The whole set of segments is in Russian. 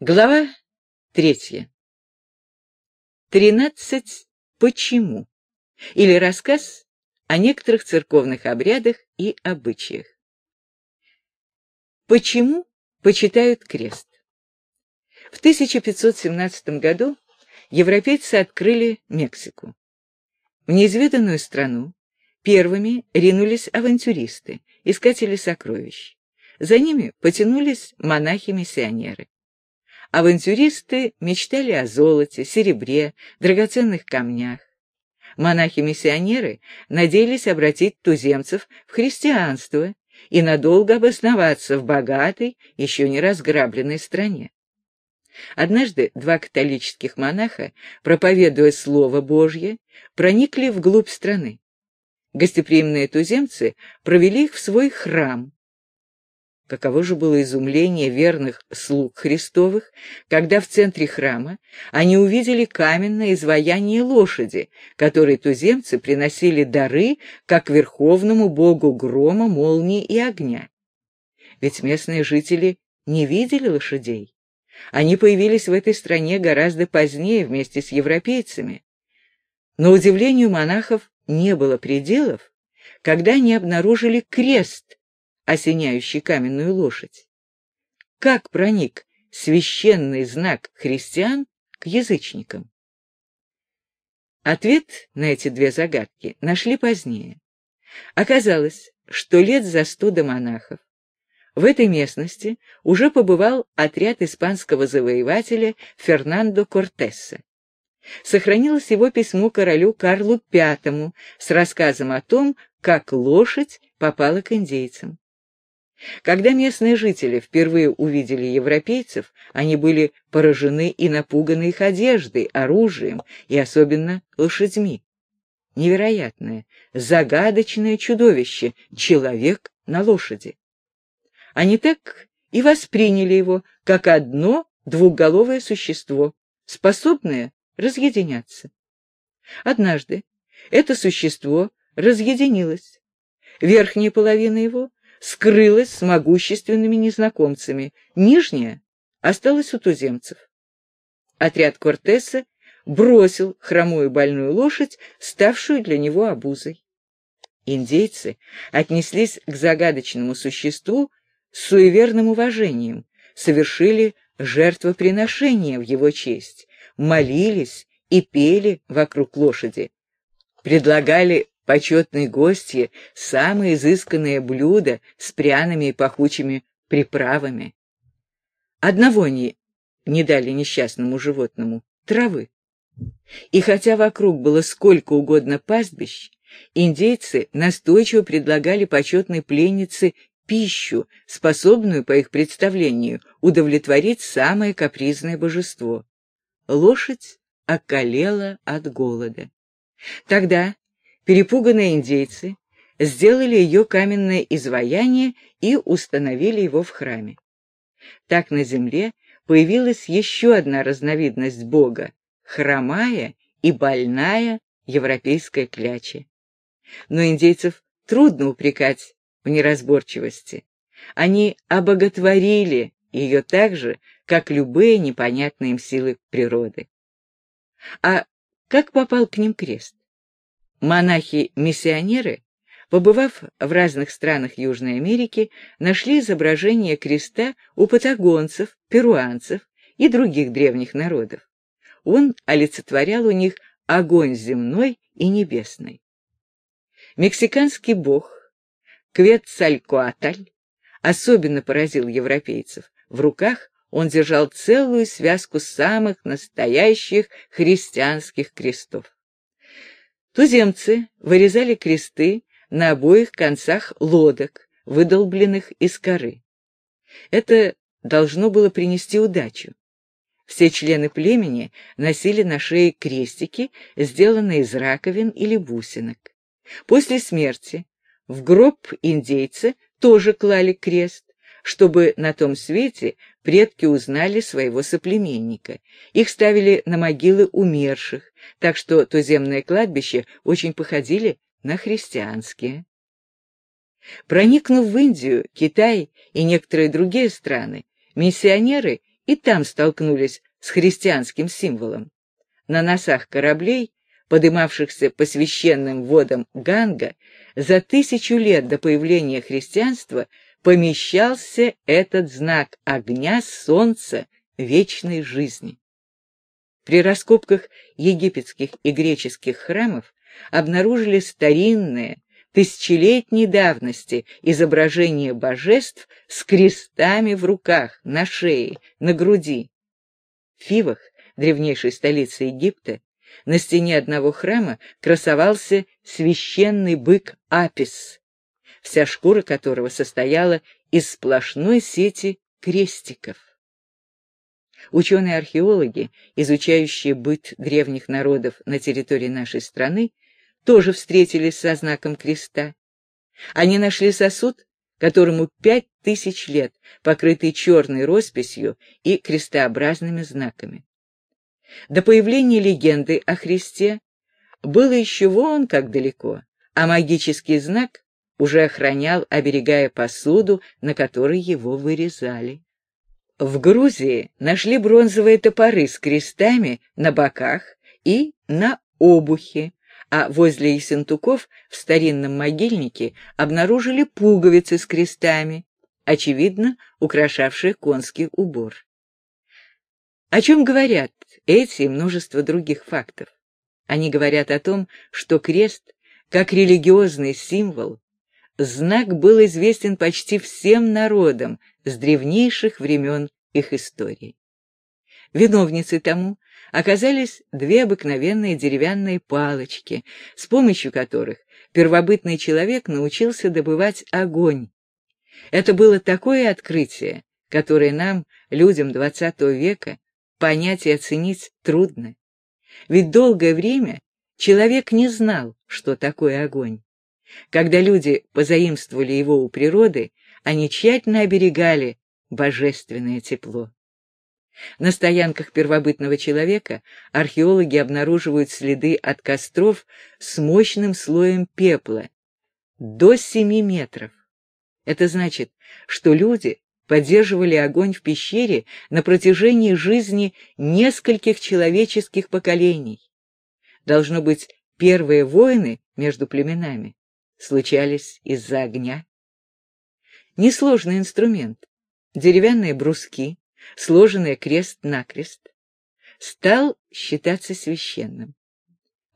Глава третья. Тринадцать «Почему?» или рассказ о некоторых церковных обрядах и обычаях. Почему почитают крест? В 1517 году европейцы открыли Мексику. В неизведанную страну первыми ринулись авантюристы, искатели сокровищ. За ними потянулись монахи-миссионеры. Авантюристы мечтали о золоте, серебре, драгоценных камнях. Монахи-миссионеры надеялись обратить туземцев в христианство и надолго обосноваться в богатой, еще не разграбленной стране. Однажды два католических монаха, проповедуя Слово Божье, проникли вглубь страны. Гостеприимные туземцы провели их в свой храм, Каково же было изумление верных слуг Христовых, когда в центре храма они увидели каменное изваяние лошади, которой туземцы приносили дары как верховному богу грома, молнии и огня. Ведь местные жители не видели лошадей. Они появились в этой стране гораздо позднее вместе с европейцами. Но удивлению монахов не было пределов, когда они обнаружили крест, осеняющий каменную лошадь? Как проник священный знак христиан к язычникам? Ответ на эти две загадки нашли позднее. Оказалось, что лет за сто до монахов в этой местности уже побывал отряд испанского завоевателя Фернандо Кортеса. Сохранилось его письмо королю Карлу V с рассказом о том, как лошадь попала к индейцам. Когда местные жители впервые увидели европейцев, они были поражены и напуганы их одеждой, оружием и особенно лошадьми. Невероятное, загадочное чудовище — человек на лошади. Они так и восприняли его как одно двухголовое существо, способное разъединяться. Однажды это существо разъединилось. Верхняя половина его скрылась с могущественными незнакомцами, нижняя осталась у туземцев. Отряд Кортеса бросил хромую больную лошадь, ставшую для него обузой. Индейцы отнеслись к загадочному существу с суеверным уважением, совершили жертвоприношение в его честь, молились и пели вокруг лошади, предлагали почетной гости самые изысканные блюда с пряными и пахучими приправами. Одного они не дали несчастному животному — травы. И хотя вокруг было сколько угодно пастбищ, индейцы настойчиво предлагали почетной пленнице пищу, способную, по их представлению, удовлетворить самое капризное божество. Лошадь околела от голода. Тогда Перепуганные индейцы сделали ее каменное изваяние и установили его в храме. Так на земле появилась еще одна разновидность Бога — хромая и больная европейская кляча. Но индейцев трудно упрекать в неразборчивости. Они обоготворили ее так же, как любые непонятные им силы природы. А как попал к ним крест? Монахи-миссионеры, побывав в разных странах Южной Америки, нашли изображение креста у патагонцев, перуанцев и других древних народов. Он олицетворял у них огонь земной и небесный. Мексиканский бог Кветцалькоатль особенно поразил европейцев. В руках он держал целую связку самых настоящих христианских крестов. Туземцы вырезали кресты на обоих концах лодок, выдолбленных из коры. Это должно было принести удачу. Все члены племени носили на шее крестики, сделанные из раковин или бусинок. После смерти в гроб индейца тоже клали крест, чтобы на том свете предки узнали своего соплеменника. Их ставили на могилы умерших, так что туземные кладбища очень походили на христианские. Проникнув в Индию, Китай и некоторые другие страны, миссионеры и там столкнулись с христианским символом. На носах кораблей, подымавшихся по священным водам Ганга, за тысячу лет до появления христианства помещался этот знак огня, солнца, вечной жизни. При раскопках египетских и греческих храмов обнаружили старинные, тысячелетней давности изображения божеств с крестами в руках, на шее, на груди. В Фивах, древнейшей столице Египта, на стене одного храма красовался священный бык Апис, вся шкура которого состояла из сплошной сети крестиков. Ученые-археологи, изучающие быт древних народов на территории нашей страны, тоже встретились со знаком креста. Они нашли сосуд, которому пять тысяч лет, покрытый черной росписью и крестообразными знаками. До появления легенды о Христе было еще вон как далеко, а магический знак уже охранял, оберегая посуду, на которой его вырезали. В Грузии нашли бронзовые топоры с крестами на боках и на обухе, а возле Ессентуков в старинном могильнике обнаружили пуговицы с крестами, очевидно, украшавшие конский убор. О чем говорят эти и множество других фактов? Они говорят о том, что крест, как религиозный символ, знак был известен почти всем народам с древнейших времен их истории. Виновницей тому оказались две обыкновенные деревянные палочки, с помощью которых первобытный человек научился добывать огонь. Это было такое открытие, которое нам, людям XX века, понять и оценить трудно. Ведь долгое время человек не знал, что такое огонь. Когда люди позаимствовали его у природы, они тщательно оберегали божественное тепло. На стоянках первобытного человека археологи обнаруживают следы от костров с мощным слоем пепла до 7 метров. Это значит, что люди поддерживали огонь в пещере на протяжении жизни нескольких человеческих поколений. Должно быть, первые войны между племенами случались из-за огня. Несложный инструмент. Деревянные бруски, сложенные крест-накрест, стал считаться священным.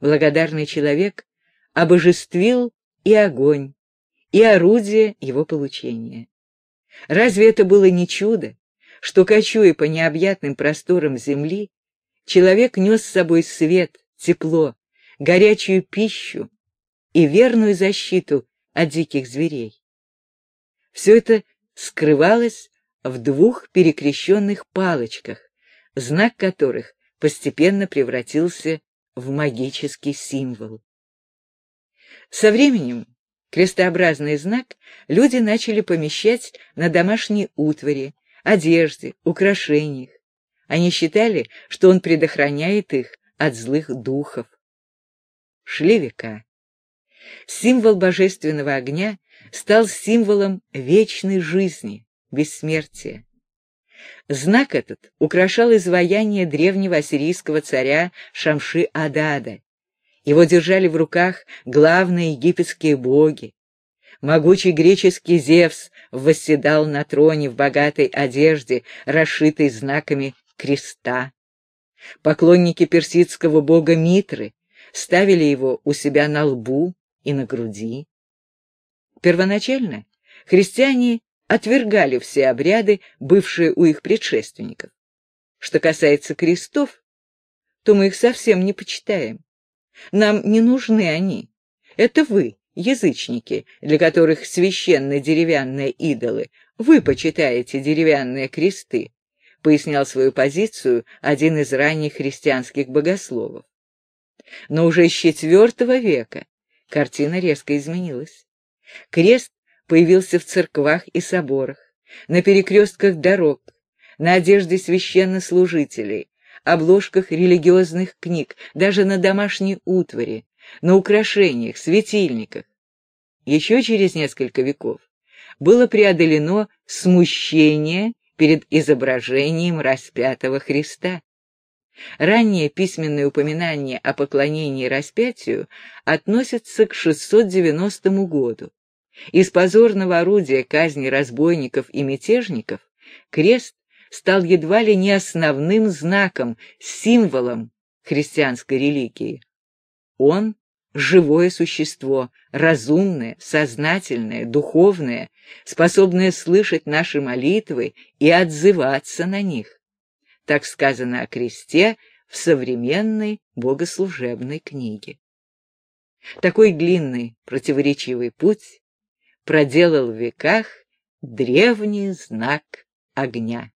Благодарный человек обожествил и огонь, и орудие его получения. Разве это было не чудо, что, кочуя по необъятным просторам земли, человек нес с собой свет, тепло, горячую пищу и верную защиту от диких зверей? Все это скрывалось в двух перекрещенных палочках, знак которых постепенно превратился в магический символ. Со временем крестообразный знак люди начали помещать на домашней утвари, одежде, украшениях. Они считали, что он предохраняет их от злых духов. Шли века. Символ божественного огня стал символом вечной жизни, бессмертия. Знак этот украшал изваяние древнего ассирийского царя Шамши-Адада. Его держали в руках главные египетские боги. Могучий греческий Зевс восседал на троне в богатой одежде, расшитой знаками креста. Поклонники персидского бога Митры ставили его у себя на лбу и на груди. Первоначально христиане отвергали все обряды, бывшие у их предшественников. Что касается крестов, то мы их совсем не почитаем. Нам не нужны они. Это вы, язычники, для которых священны деревянные идолы. Вы почитаете деревянные кресты, пояснял свою позицию один из ранних христианских богословов. Но уже с IV века картина резко изменилась. Крест появился в церквах и соборах, на перекрестках дорог, на одежде священнослужителей, обложках религиозных книг, даже на домашней утвари, на украшениях, светильниках. Еще через несколько веков было преодолено смущение перед изображением распятого Христа. Раннее письменное упоминание о поклонении распятию относится к 690 году. Из позорного орудия казни разбойников и мятежников крест стал едва ли не основным знаком, символом христианской религии. Он — живое существо, разумное, сознательное, духовное, способное слышать наши молитвы и отзываться на них. Так сказано о кресте в современной богослужебной книге. Такой длинный противоречивый путь проделал в веках древний знак огня.